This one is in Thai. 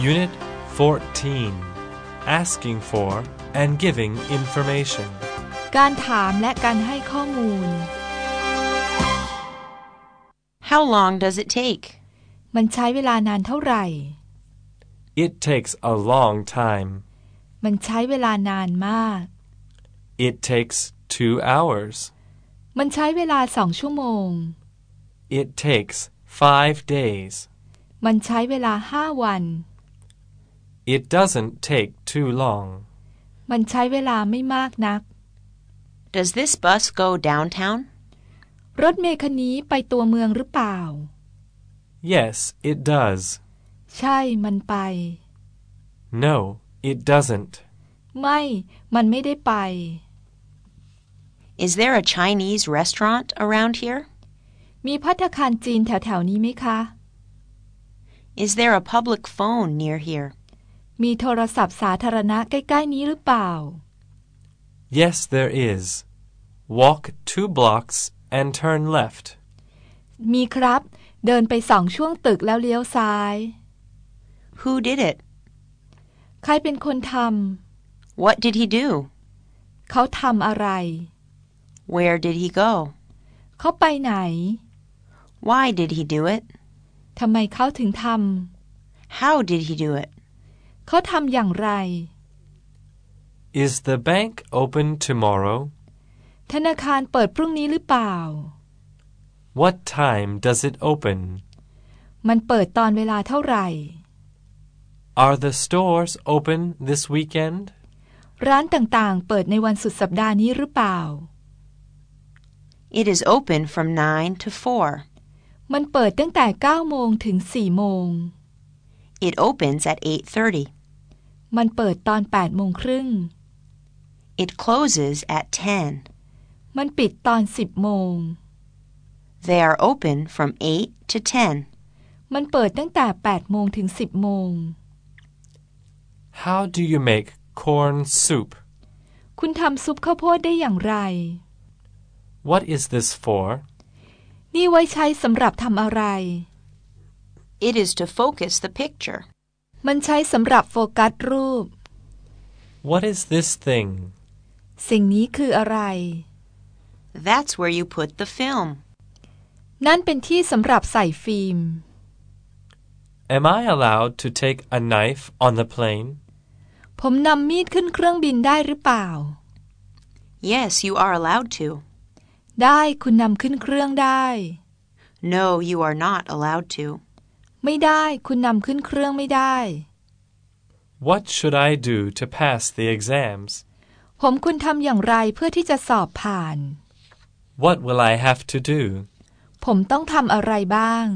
Unit 14 Asking for and giving information การถามและการให้ข้อมูล How long does it take? มันใช้เวลานานเท่าไหร่ It takes a long time มันใช้เวลานานมาก It takes two hours มันใช้เวลาสองชั่วโมง It takes five days มันใช้เวลาห้าวัน It doesn't take too long มันใช้เวลาไม่มากนัก Does this bus go downtown? รถเมล์คันนี้ไปตัวเมืองหรือเปล่า Yes it does ใช่ มันไป No it doesn't ไม่ มันไม่ได้ไป Is there a Chinese restaurant around here? มีพัตตาคารจีนแถวๆนี้ไหมคะ Is there a public phone near here? มีโทรศัพท์สาธารณะใกล้ๆนี้หรือเปล่า Yes there is Walk two blocks and turn left มีครับ เดินไปสองช่วงตึกแล้วเลี้ยวซ้าย Who did it? ใครเป็นคนท What did he do? ำเขาทำอะไร Where did he go? เขาไปไหน Why did he do it? ทำไมเขาถึงท How did he do it? ำเขาทำอย่างไร Is the bank open tomorrow ธนาคารเปิดพรุ่งนี้หรือเปล่า What time does it open มันเปิดตอนเวลาเท่าไหร่ Are the stores open this weekend ร้านต่างๆ เปิดในวันสุดสัปดาห์นี้หรือเปล่า It is open from 9 to 4. มันเปิดตั้งแต่9โมงถึง4โมง It opens at 8:30. มันเปิดตอน8โมงครึ่ง It closes at 10. มันปิดตอน 10 โมง They are open from 8 to 10. มันเปิดตั้งแต่8โมงถึง 10 โมง How do you make corn soup คุณทำซุปข้าวโพดได้อย่างไร What is this for นี่ไว้ใช้สำหรับทำอะไร It is to focus the picture. มันใช้สำหรับโฟกัสรูป What is this thing สิ่งนี้คืออะไร That's where you put the film. นั่นเป็นที่สำหรับใส่ฟิล์ม Am I allowed to take a knife on the plane ผมนำมีดขึ้นเครื่องบินได้หรือเปล่า Yes, you are allowed to. ได้คุณนำขึ้นเครื่องได้ No, you are not allowed to. ไม่ได้คุณนำขึ้นเครื่องไม่ได้ What should I do to pass the exams ผมคุณทำอย่างไรเพื่อที่จะสอบผ่าน What will I have to do ผมต้องทำอะไรบ้าง